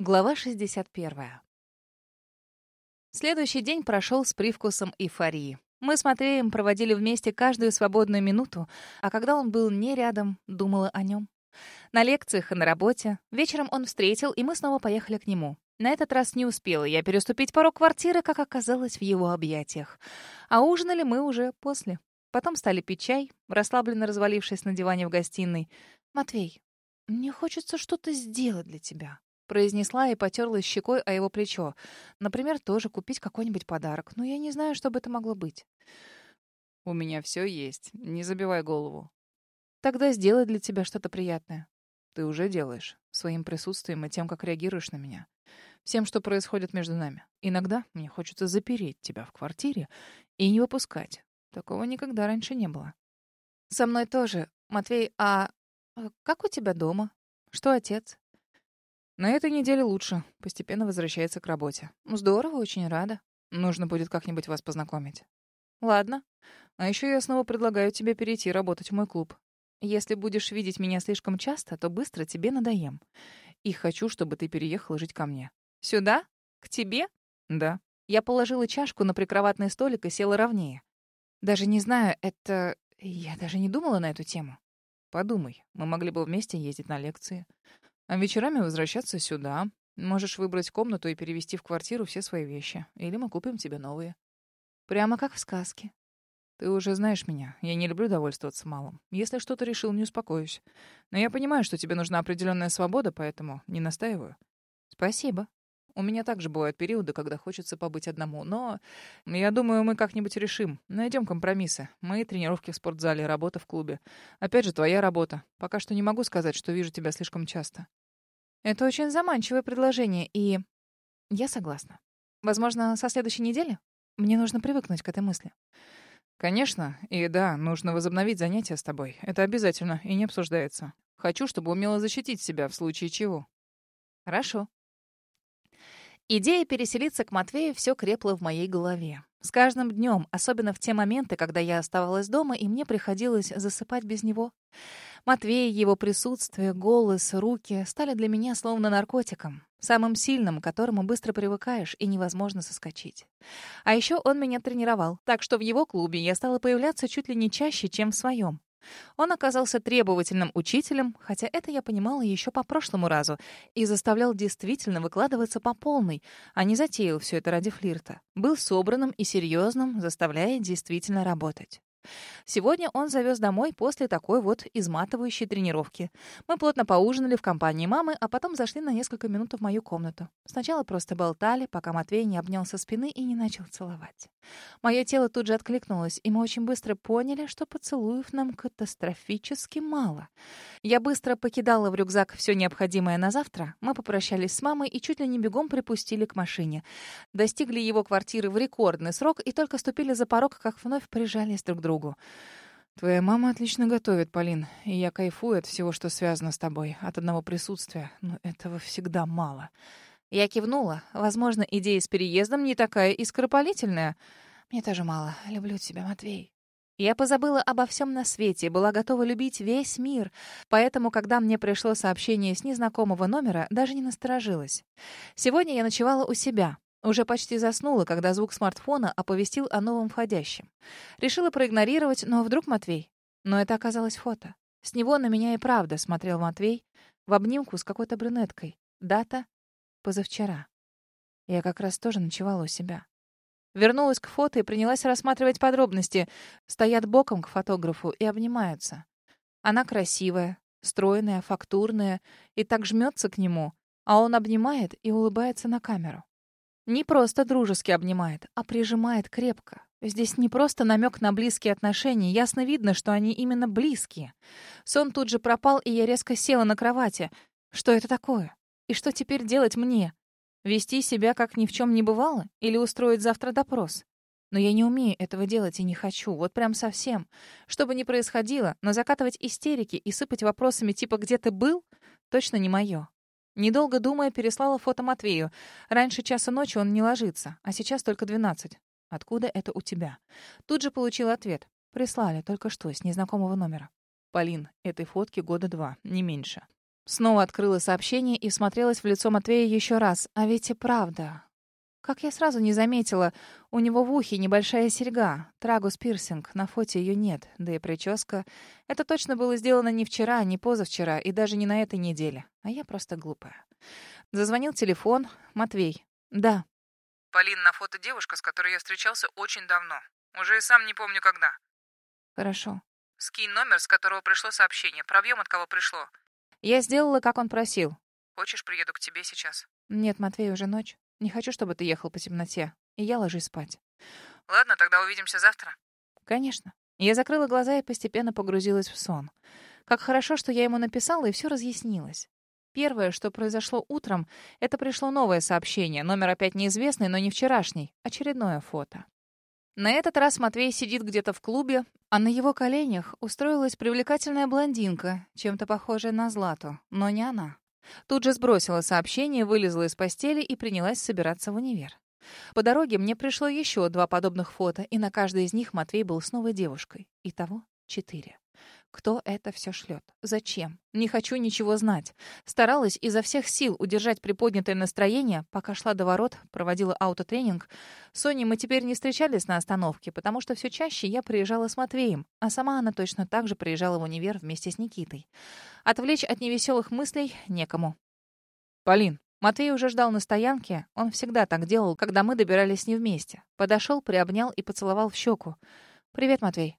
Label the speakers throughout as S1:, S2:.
S1: Глава 61. Следующий день прошел с привкусом эйфории. Мы с Матвеем проводили вместе каждую свободную минуту, а когда он был не рядом, думала о нем. На лекциях и на работе. Вечером он встретил, и мы снова поехали к нему. На этот раз не успела я переступить порог квартиры, как оказалось в его объятиях. А ужинали мы уже после. Потом стали пить чай, расслабленно развалившись на диване в гостиной. «Матвей, мне хочется что-то сделать для тебя», произнесла и потерлась щекой о его плечо. Например, тоже купить какой-нибудь подарок. Но я не знаю, что бы это могло быть.
S2: У меня все есть. Не забивай голову.
S1: Тогда сделай для тебя что-то приятное.
S2: Ты уже делаешь. Своим присутствием и тем, как реагируешь на меня. Всем, что происходит между нами. Иногда мне хочется запереть тебя в квартире и не выпускать. Такого никогда раньше не было.
S1: Со мной тоже. Матвей, а как у тебя дома? Что отец?
S2: На этой неделе лучше. Постепенно возвращается к работе.
S1: Здорово, очень рада.
S2: Нужно будет как-нибудь вас познакомить.
S1: Ладно.
S2: А еще я снова предлагаю тебе перейти работать в мой клуб.
S1: Если будешь видеть меня слишком часто, то быстро тебе надоем.
S2: И хочу, чтобы ты переехала жить ко мне.
S1: Сюда? К тебе?
S2: Да.
S1: Я положила чашку на прикроватный столик и села ровнее. Даже не знаю, это... Я даже не думала на эту тему.
S2: Подумай, мы могли бы вместе ездить на лекции. А вечерами возвращаться сюда. Можешь выбрать комнату и перевести в квартиру все свои вещи. Или мы купим тебе новые.
S1: Прямо как в сказке.
S2: Ты уже знаешь меня. Я не люблю довольствоваться малым. Если что-то решил, не успокоюсь. Но я понимаю, что тебе нужна определенная свобода, поэтому не настаиваю.
S1: Спасибо.
S2: У меня также бывают периоды, когда хочется побыть одному, но я думаю, мы как-нибудь решим. Найдем компромиссы. Мои тренировки в спортзале, работа в клубе. Опять же, твоя работа. Пока что не могу сказать, что вижу тебя слишком часто.
S1: Это очень заманчивое предложение, и я согласна. Возможно, со следующей недели? Мне нужно привыкнуть к этой мысли.
S2: Конечно, и да, нужно возобновить занятия с тобой. Это обязательно и не обсуждается. Хочу, чтобы умела защитить себя в случае чего.
S1: Хорошо. Идея переселиться к Матвею все крепла в моей голове. С каждым днем, особенно в те моменты, когда я оставалась дома, и мне приходилось засыпать без него. Матвей, его присутствие, голос, руки стали для меня словно наркотиком, самым сильным, к которому быстро привыкаешь и невозможно соскочить. А еще он меня тренировал, так что в его клубе я стала появляться чуть ли не чаще, чем в своем. Он оказался требовательным учителем, хотя это я понимала еще по прошлому разу, и заставлял действительно выкладываться по полной, а не затеял все это ради флирта. Был собранным и серьезным, заставляя действительно работать. Сегодня он завез домой после такой вот изматывающей тренировки. Мы плотно поужинали в компании мамы, а потом зашли на несколько минут в мою комнату. Сначала просто болтали, пока Матвей не обнял со спины и не начал целовать. Мое тело тут же откликнулось, и мы очень быстро поняли, что поцелуев нам катастрофически мало. Я быстро покидала в рюкзак все необходимое на завтра. Мы попрощались с мамой и чуть ли не бегом припустили к машине. Достигли его квартиры в рекордный срок и только ступили за порог, как вновь прижались друг к другу другу.
S2: «Твоя мама отлично готовит, Полин, и я кайфую от всего, что связано с тобой, от одного присутствия, но этого всегда мало».
S1: Я кивнула. Возможно, идея с переездом не такая и скоропалительная. Мне тоже мало. Люблю тебя, Матвей. Я позабыла обо всем на свете, была готова любить весь мир, поэтому, когда мне пришло сообщение с незнакомого номера, даже не насторожилась. Сегодня я ночевала у себя. Уже почти заснула, когда звук смартфона оповестил о новом входящем. Решила проигнорировать, но вдруг Матвей. Но это оказалось фото. С него на меня и правда смотрел Матвей в обнимку с какой-то брюнеткой. Дата — позавчера. Я как раз тоже ночевала у себя. Вернулась к фото и принялась рассматривать подробности. Стоят боком к фотографу и обнимаются. Она красивая, стройная, фактурная, и так жмется к нему, а он обнимает и улыбается на камеру. Не просто дружески обнимает, а прижимает крепко. Здесь не просто намек на близкие отношения, ясно видно, что они именно близкие. Сон тут же пропал, и я резко села на кровати. Что это такое? И что теперь делать мне? Вести себя, как ни в чем не бывало? Или устроить завтра допрос? Но я не умею этого делать и не хочу, вот прям совсем. Что бы ни происходило, но закатывать истерики и сыпать вопросами типа «где ты был?» точно не мое. Недолго думая, переслала фото Матвею. Раньше часа ночи он не ложится, а сейчас только двенадцать. Откуда это у тебя? Тут же получил ответ. Прислали только что с незнакомого номера.
S2: Полин, этой фотки года два, не меньше.
S1: Снова открыла сообщение и смотрелась в лицо Матвея еще раз. А ведь и правда. Как я сразу не заметила, у него в ухе небольшая серьга, трагус пирсинг, на фото ее нет, да и прическа. Это точно было сделано не вчера, не позавчера и даже не на этой неделе. А я просто глупая. Зазвонил телефон. Матвей. Да.
S2: Полин, на фото девушка, с которой я встречался очень давно. Уже и сам не помню когда.
S1: Хорошо.
S2: Скинь номер, с которого пришло сообщение. Пробьем, от кого пришло.
S1: Я сделала, как он просил.
S2: Хочешь, приеду к тебе сейчас?
S1: Нет, Матвей, уже ночь. Не хочу, чтобы ты ехал по темноте. И я ложусь спать.
S2: Ладно, тогда увидимся завтра.
S1: Конечно. Я закрыла глаза и постепенно погрузилась в сон. Как хорошо, что я ему написала, и все разъяснилось. Первое, что произошло утром, это пришло новое сообщение. Номер опять неизвестный, но не вчерашний. Очередное фото. На этот раз Матвей сидит где-то в клубе, а на его коленях устроилась привлекательная блондинка, чем-то похожая на Злату, но не она. Тут же сбросила сообщение, вылезла из постели и принялась собираться в универ. По дороге мне пришло еще два подобных фото, и на каждой из них Матвей был с новой девушкой. Итого четыре. Кто это все шлет? Зачем? Не хочу ничего знать. Старалась изо всех сил удержать приподнятое настроение, пока шла до ворот, проводила аутотренинг. С Соней мы теперь не встречались на остановке, потому что все чаще я приезжала с Матвеем, а сама она точно так же приезжала в универ вместе с Никитой. Отвлечь от невеселых мыслей некому.
S2: «Полин,
S1: Матвей уже ждал на стоянке. Он всегда так делал, когда мы добирались не вместе. Подошел, приобнял и поцеловал в щеку. «Привет, Матвей».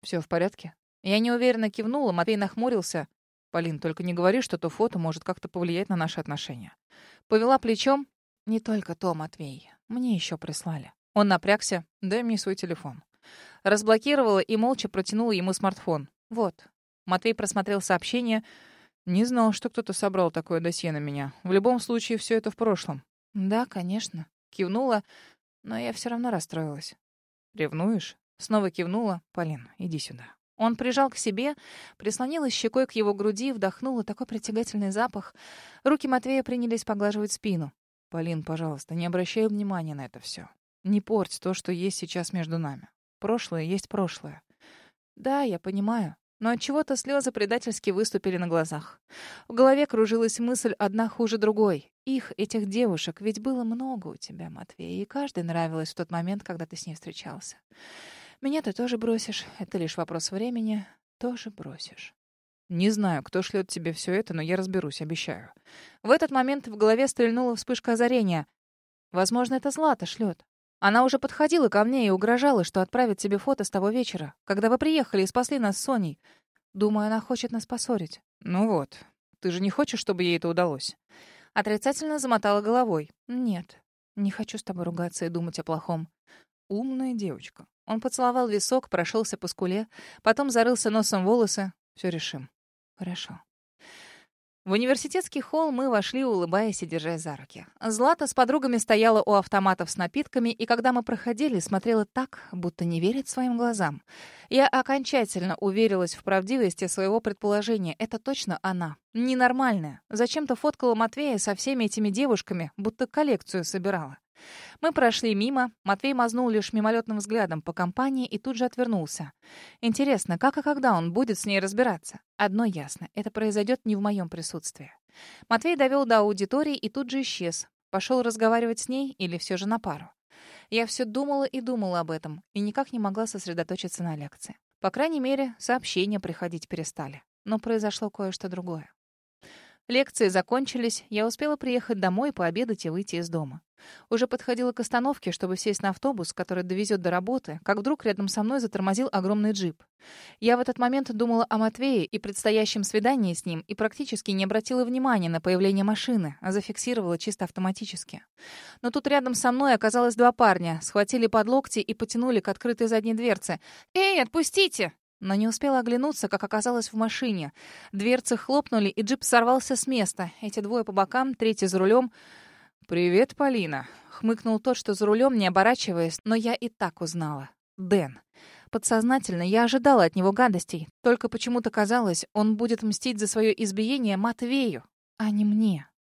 S2: «Все в порядке?»
S1: Я неуверенно кивнула, Матвей нахмурился. «Полин, только не говори, что то фото может как-то повлиять на наши отношения». Повела плечом. «Не только то, Матвей. Мне еще прислали». Он напрягся. «Дай мне свой телефон». Разблокировала и молча протянула ему смартфон. «Вот». Матвей просмотрел сообщение. «Не знал, что кто-то собрал такое досье на меня. В любом случае, все это в прошлом». «Да, конечно». Кивнула, но я все равно расстроилась.
S2: «Ревнуешь?»
S1: Снова кивнула. «Полин, иди сюда». Он прижал к себе, прислонилась щекой к его груди, вдохнула такой притягательный запах. Руки Матвея принялись поглаживать спину.
S2: «Полин, пожалуйста, не обращай внимания на это все. Не порть то, что есть сейчас между нами. Прошлое есть прошлое».
S1: «Да, я понимаю». Но от чего то слезы предательски выступили на глазах. В голове кружилась мысль одна хуже другой. Их, этих девушек, ведь было много у тебя, Матвей, и каждой нравилась в тот момент, когда ты с ней встречался. Меня ты тоже бросишь. Это лишь вопрос времени. Тоже бросишь.
S2: Не знаю, кто шлет тебе все это, но я разберусь, обещаю.
S1: В этот момент в голове стрельнула вспышка озарения. Возможно, это Злата шлет. Она уже подходила ко мне и угрожала, что отправит тебе фото с того вечера, когда вы приехали и спасли нас с Соней. Думаю, она хочет нас поссорить.
S2: Ну вот. Ты же не хочешь, чтобы ей это удалось?
S1: Отрицательно замотала головой. Нет, не хочу с тобой ругаться и думать о плохом.
S2: Умная девочка.
S1: Он поцеловал висок, прошелся по скуле, потом зарылся носом в волосы. Все решим. Хорошо. В университетский холл мы вошли, улыбаясь и держась за руки. Злата с подругами стояла у автоматов с напитками, и когда мы проходили, смотрела так, будто не верит своим глазам. Я окончательно уверилась в правдивости своего предположения. Это точно она. Ненормальная. Зачем-то фоткала Матвея со всеми этими девушками, будто коллекцию собирала. Мы прошли мимо, Матвей мазнул лишь мимолетным взглядом по компании и тут же отвернулся. Интересно, как и когда он будет с ней разбираться? Одно ясно, это произойдет не в моем присутствии. Матвей довел до аудитории и тут же исчез. Пошел разговаривать с ней или все же на пару. Я все думала и думала об этом, и никак не могла сосредоточиться на лекции. По крайней мере, сообщения приходить перестали. Но произошло кое-что другое. Лекции закончились, я успела приехать домой, пообедать и выйти из дома. Уже подходила к остановке, чтобы сесть на автобус, который довезет до работы, как вдруг рядом со мной затормозил огромный джип. Я в этот момент думала о Матвее и предстоящем свидании с ним и практически не обратила внимания на появление машины, а зафиксировала чисто автоматически. Но тут рядом со мной оказалось два парня, схватили под локти и потянули к открытой задней дверце. «Эй, отпустите!» Но не успела оглянуться, как оказалось в машине. Дверцы хлопнули, и джип сорвался с места. Эти двое по бокам, третий за рулем.
S2: «Привет, Полина», —
S1: хмыкнул тот, что за рулем, не оборачиваясь, но я и так узнала. Дэн. Подсознательно я ожидала от него гадостей, только почему-то казалось, он будет мстить за свое избиение Матвею, а не мне.